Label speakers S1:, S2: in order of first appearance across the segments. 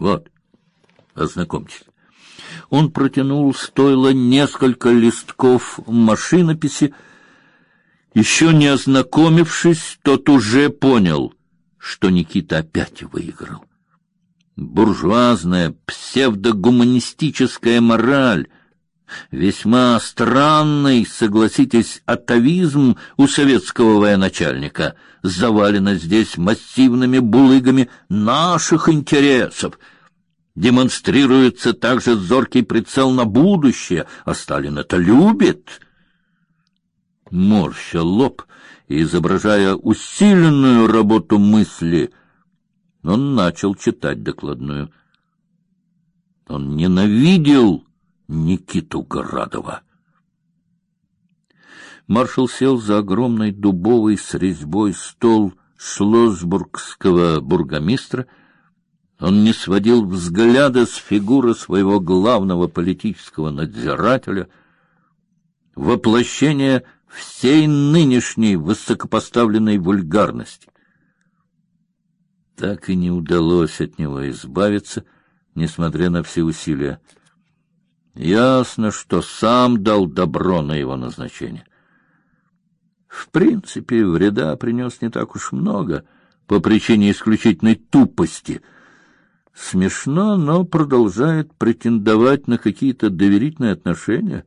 S1: Вот, ознакомьтесь. Он протянул стоило несколько листков машинописи. Еще не ознакомившись, тот уже понял, что Никита опять выиграл. Буржуазная псевдогуманистическая мораль — Весьма странный, согласитесь, атовизм у советского военачальника. Завалено здесь массивными булыгами наших интересов. Демонстрируется также зоркий прицел на будущее, а Сталин это любит. Морща лоб и изображая усиленную работу мысли, он начал читать докладную. Он ненавидел Никиту Градова. Маршал сел за огромный дубовый с резьбой стол шлосбургского бургомистра. Он не сводил взгляда с фигуры своего главного политического надзирателя, воплощение всей нынешней высокопоставленной вульгарности. Так и не удалось от него избавиться, несмотря на все усилия. Ясно, что сам дал добро на его назначение. В принципе, вреда принес не так уж много по причине исключительной тупости. Смешно, но продолжает претендовать на какие-то доверительные отношения.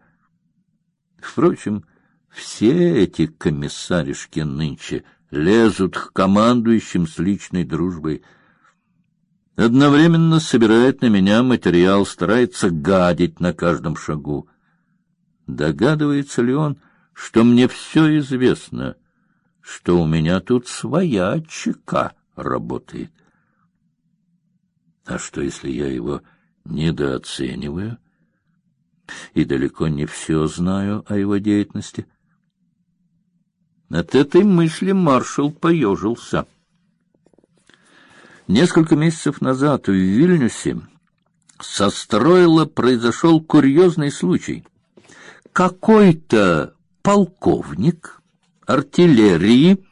S1: Впрочем, все эти комиссаришки нынче лезут к командующим с личной дружбой. Одновременно собирает на меня материал, старается гадить на каждом шагу. Догадывается ли он, что мне все известно, что у меня тут своя чека работает? А что, если я его недооцениваю и далеко не все знаю о его деятельности? От этой мысли маршал поежился. Несколько месяцев назад в Вильнюсе со Стройло произошел курьезный случай. Какой-то полковник артиллерии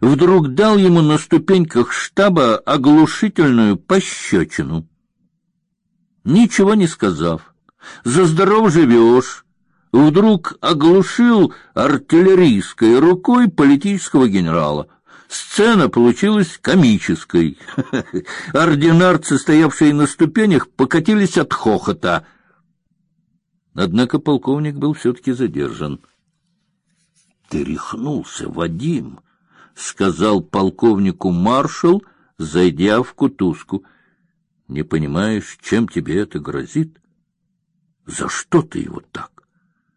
S1: вдруг дал ему на ступеньках штаба оглушительную пощечину. Ничего не сказав, за здоров живешь, вдруг оглушил артиллерийской рукой политического генерала. Сцена получилась комической. Ординарцы, стоявшие на ступенях, покатились от хохота. Однако полковник был все-таки задержан. — Ты рехнулся, Вадим, — сказал полковнику маршал, зайдя в кутузку. — Не понимаешь, чем тебе это грозит? За что ты его так?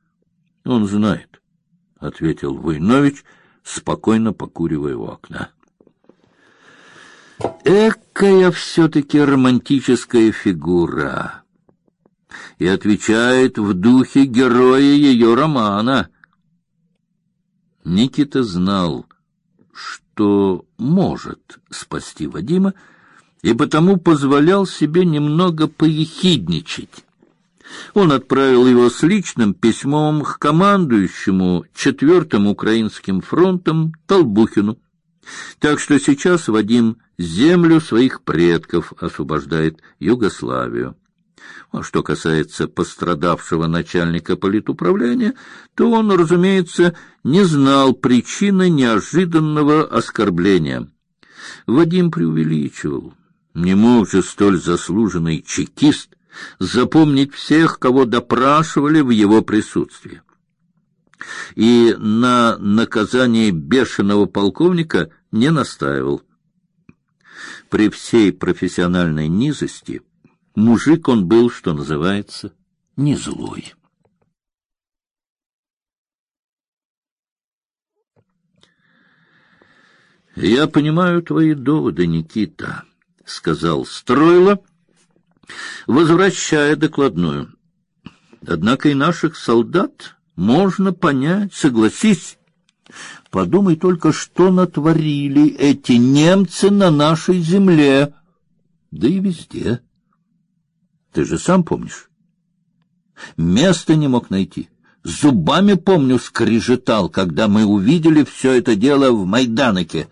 S1: — Он знает, — ответил Войнович, — спокойно покуривая у окна. Экая все-таки романтическая фигура. И отвечает в духе героя ее романа. Никита знал, что может спасти Вадима, и потому позволял себе немного поехидничать. Он отправил его с личным письмом к командующему четвертым украинским фронтом Толбухину. Так что сейчас Вадим землю своих предков освобождает Югославию. А что касается пострадавшего начальника политуправления, то он, разумеется, не знал причины неожиданного оскорбления. Вадим преувеличивал. Не мог же столь заслуженный чекист запомнить всех, кого допрашивали в его присутствии. И на наказание бешеного полковника не настаивал. При всей профессиональной низости мужик он был, что называется, не злой. Я понимаю твои доводы, Никита, сказал Стройло возвращая докладную. Однако и наших солдат можно понять, согласись. Подумай только, что натворили эти немцы на нашей земле, да и везде. Ты же сам помнишь. Места не мог найти. Зубами, помню, скрежетал, когда мы увидели все это дело в Майданоке.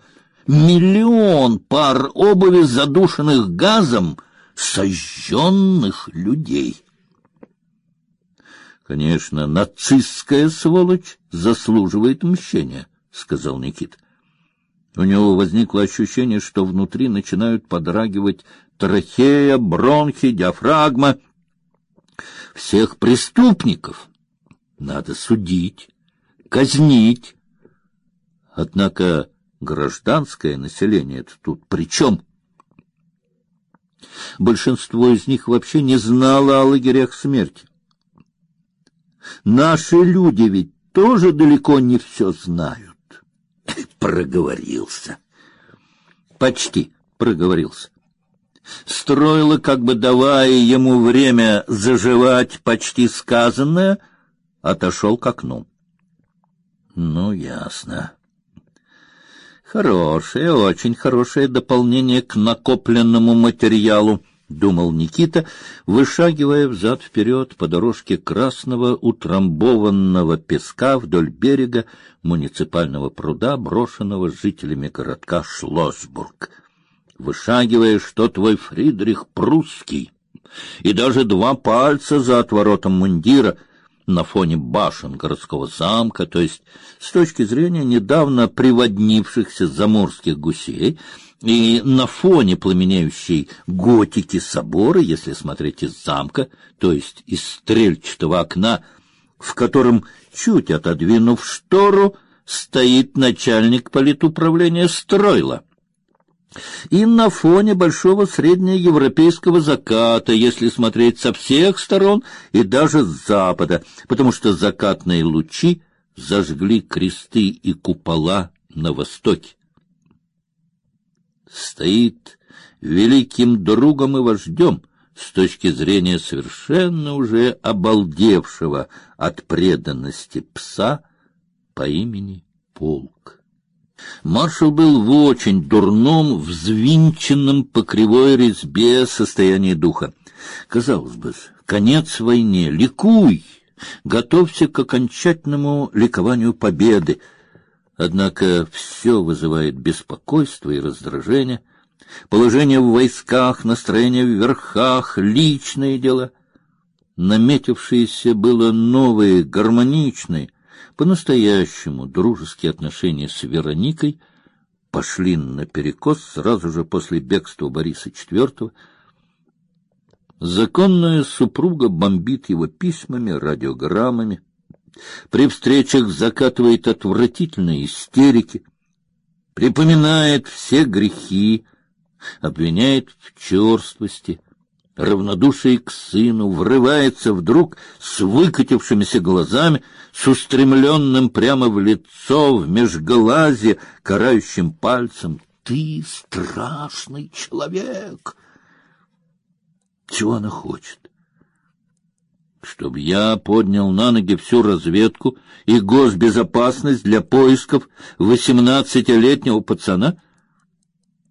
S1: Миллион пар обуви, задушенных газом, сожженных людей. Конечно, нацистская сволочь заслуживает мщения, сказал Никит. У него возникло ощущение, что внутри начинают подрагивать трахея, бронхи, диафрагма. Всех преступников надо судить, казнить. Однако гражданское население -то тут при чем? Большинство из них вообще не знало о лагерях смерти. Наши люди ведь тоже далеко не все знают. Проговорился. Почти проговорился. Строила, как бы давая ему время заживать почти сказанное, отошел к окну. Ну, ясно. Хорошее, очень хорошее дополнение к накопленному материалу, думал Никита, вышагивая взад вперед по дорожке красного утрамбованного песка вдоль берега муниципального пруда, брошенного жителями городка Шлоссбург. Вышагивая, что твой Фридрих прусский, и даже два пальца за отворотом мундира — на фоне башен городского замка, то есть с точки зрения недавно приводнившихся заморских гусей, и на фоне пламенеющей готики собора, если смотреть из замка, то есть из стрельчатого окна, в котором, чуть отодвинув штору, стоит начальник политуправления Стройла и на фоне большого среднеевропейского заката, если смотреть со всех сторон и даже с запада, потому что закатные лучи зажгли кресты и купола на востоке. Стоит великим другом и вождем с точки зрения совершенно уже обалдевшего от преданности пса по имени Полк. Маршал был в очень дурном, взвинченном по кривой резьбе состоянии духа. Казалось бы, конец войне, ликуй, готовься к окончательному ликованию победы. Однако все вызывает беспокойство и раздражение. Положение в войсках, настроение в верхах, личные дела. Наметившиеся было новые, гармоничные, по-настоящему дружеские отношения с Вероникой пошли наперекос сразу же после бегства Бориса IV. Законная супруга бомбит его письмами, радиограммами, при встречах закатывает отвратительные истерики, припоминает все грехи, обвиняет в черствости, равнодушие к сыну, врывается вдруг с выкатившимися глазами, с устремленным прямо в лицо, в межглазе, карающим пальцем. Ты страшный человек! Чего она хочет? Чтоб я поднял на ноги всю разведку и госбезопасность для поисков восемнадцатилетнего пацана —